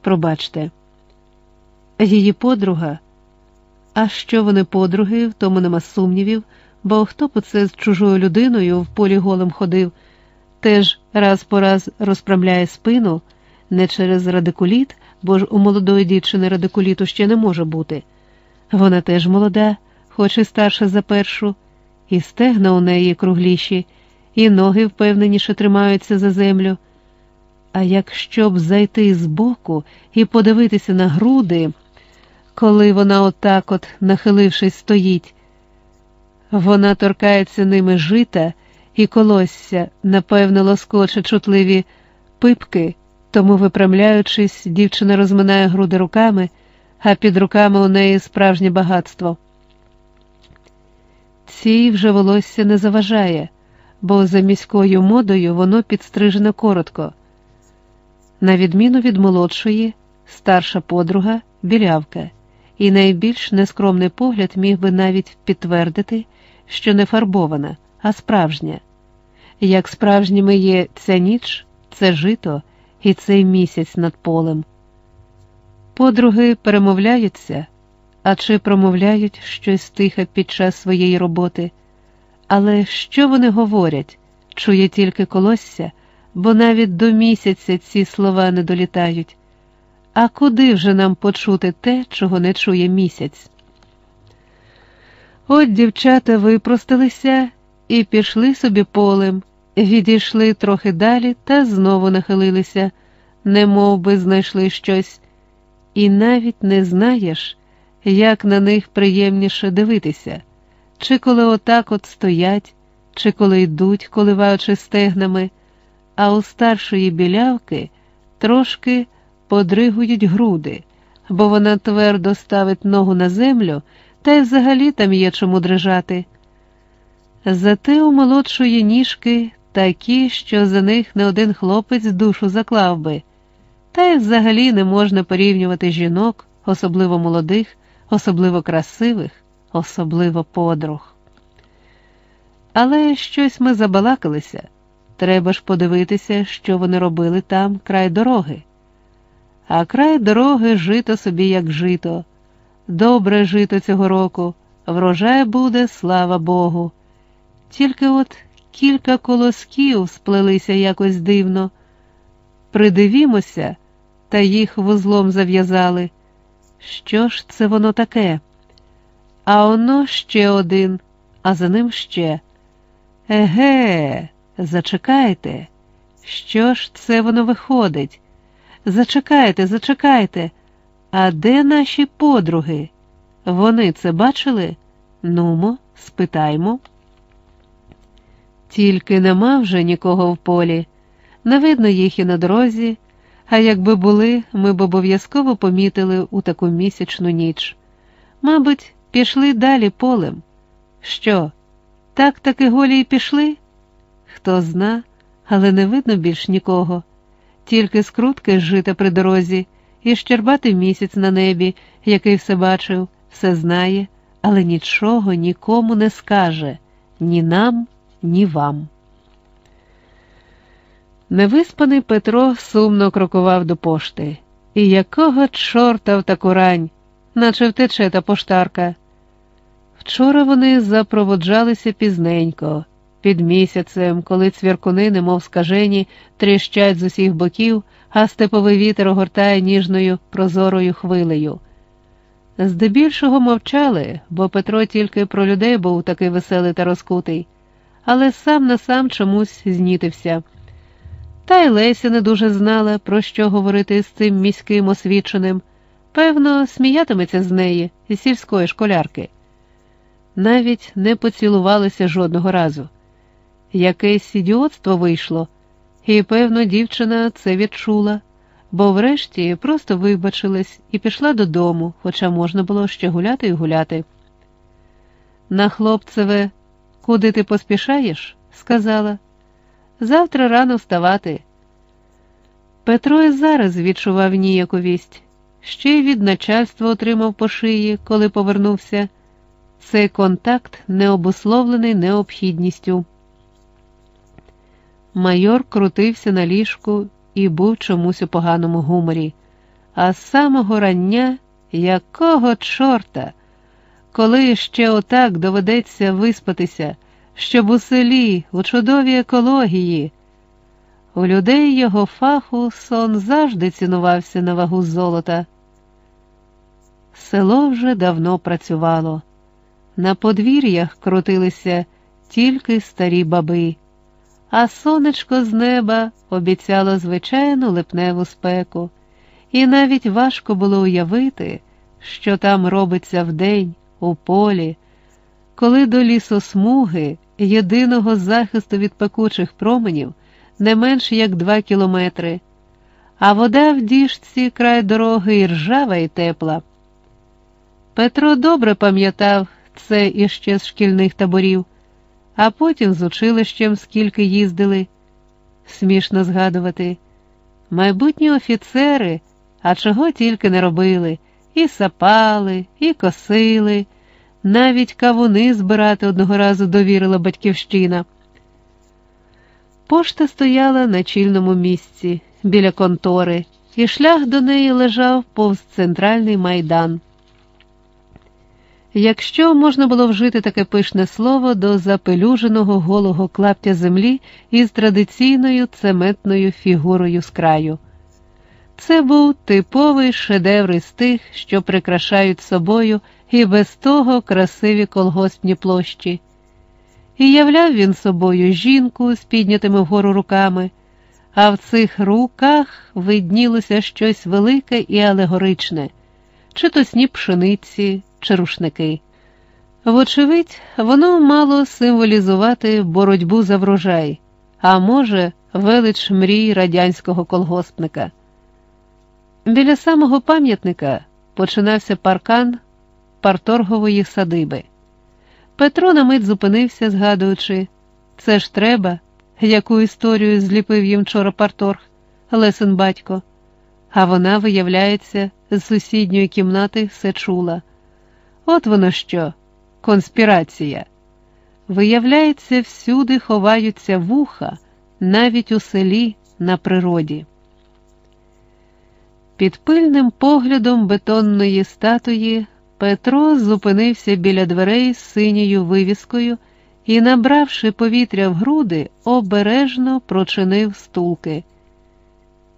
Пробачте. Її подруга. А що вони подруги, в тому нема сумнівів, бо хто б це з чужою людиною в полі голим ходив, теж раз по раз розправляє спину, не через радикуліт, бо ж у молодої дівчини радикуліту ще не може бути. Вона теж молода, хоч і старша за першу, і стегна у неї кругліші, і ноги впевненіше тримаються за землю. А якщо б зайти збоку і подивитися на груди, коли вона отак от, нахилившись, стоїть, вона торкається ними жита і колосся, напевно, лоскоче чутливі пипки, тому, випрямляючись, дівчина розминає груди руками, а під руками у неї справжнє багатство. Цій вже волосся не заважає, бо за міською модою воно підстрижено коротко. На відміну від молодшої, старша подруга білявка, і найбільш нескромний погляд міг би навіть підтвердити, що не фарбована, а справжня. Як справжніми є ця ніч, це жито і цей місяць над полем. Подруги перемовляються, а чи промовляють щось тихе під час своєї роботи. Але що вони говорять, чує тільки колосся, бо навіть до місяця ці слова не долітають. А куди вже нам почути те, чого не чує місяць? От дівчата випростилися і пішли собі полем, відійшли трохи далі та знову нахилилися, немов би знайшли щось, і навіть не знаєш, як на них приємніше дивитися, чи коли отак от стоять, чи коли йдуть, коливаючи стегнами, а у старшої білявки трошки подригують груди, бо вона твердо ставить ногу на землю, та й взагалі там є чому дрижати. Зате у молодшої ніжки такі, що за них не один хлопець душу заклав би, та й взагалі не можна порівнювати жінок, особливо молодих, особливо красивих, особливо подруг. Але щось ми забалакалися. Треба ж подивитися, що вони робили там край дороги. А край дороги жито собі, як жито. Добре жито цього року, врожай буде, слава Богу. Тільки от кілька колосків сплелися якось дивно. Придивімося, та їх вузлом зав'язали. Що ж це воно таке? А оно ще один, а за ним ще. Еге, зачекайте, що ж це воно виходить? Зачекайте, зачекайте, а де наші подруги? Вони це бачили? Нумо, спитаймо. Тільки нема вже нікого в полі, не видно їх і на дорозі, а якби були, ми б обов'язково помітили у таку місячну ніч. Мабуть, пішли далі полем. Що, так таки голі й пішли? Хто зна, але не видно більш нікого, тільки скрутки жита при дорозі, і щербатий місяць на небі, який все бачив, все знає, але нічого нікому не скаже ні нам, ні вам. Невиспаний Петро сумно крокував до пошти. І якого чорта в таку рань, наче втече та поштарка. Вчора вони запроводжалися пізненько, під місяцем, коли цвіркуни, немов скажені, тріщать з усіх боків, а степовий вітер огортає ніжною прозорою хвилею. Здебільшого мовчали, бо Петро тільки про людей був такий веселий та розкутий, але сам на сам чомусь знітився. Та й Леся не дуже знала, про що говорити з цим міським освіченим. Певно, сміятиметься з неї, з сільської школярки. Навіть не поцілувалися жодного разу. Якесь ідіотство вийшло, і, певно, дівчина це відчула, бо врешті просто вибачилась і пішла додому, хоча можна було ще гуляти і гуляти. На хлопцеве, куди ти поспішаєш? сказала. Завтра рано вставати. Петро і зараз відчував ніяковість, ще й від начальства отримав по шиї, коли повернувся. Цей контакт не обусловлений необхідністю. Майор крутився на ліжку і був чомусь у поганому гуморі, а з самого рання якого чорта, коли ще отак доведеться виспатися, щоб у селі, у чудовій екології. У людей його фаху сон завжди цінувався на вагу золота. Село вже давно працювало. На подвір'ях крутилися тільки старі баби, а сонечко з неба обіцяло звичайну липневу спеку, і навіть важко було уявити, що там робиться вдень, у полі, коли до лісосмуги єдиного захисту від пекучих променів не менш як два кілометри, а вода в діжці край дороги і ржава і тепла. Петро добре пам'ятав це іще з шкільних таборів, а потім з училищем скільки їздили. Смішно згадувати. Майбутні офіцери, а чого тільки не робили, і сапали, і косили, навіть кавуни збирати одного разу довірила батьківщина. Пошта стояла на чільному місці біля контори, і шлях до неї лежав повз центральний майдан. Якщо можна було вжити таке пишне слово до запелюженого голого клаптя землі із традиційною цементною фігурою з краю. Це був типовий шедевр із тих, що прикрашають собою і без того красиві колгоспні площі. І являв він собою жінку з піднятими вгору руками, а в цих руках виднілося щось велике і алегоричне, чи то сніп пшениці, чи. Вочевидь, воно мало символізувати боротьбу за врожай, а може, велич мрій радянського колгоспника. Біля самого пам'ятника починався паркан парторгової садиби. Петро на мить зупинився, згадуючи, це ж треба, яку історію зліпив їм вчора парторг, Лесен батько, а вона, виявляється, з сусідньої кімнати все чула. От воно що, конспірація. Виявляється, всюди ховаються вуха, навіть у селі на природі. Під пильним поглядом бетонної статуї Петро зупинився біля дверей з синьою вивіскою і, набравши повітря в груди, обережно прочинив стулки.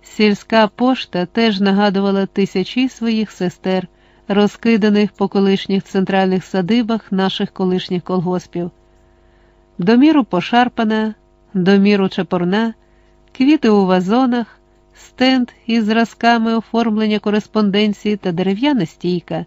Сільська пошта теж нагадувала тисячі своїх сестер, розкиданих по колишніх центральних садибах наших колишніх колгоспів. Доміру пошарпана, доміру чепурна, квіти у вазонах, стенд із зразками оформлення кореспонденції та дерев'яна стійка.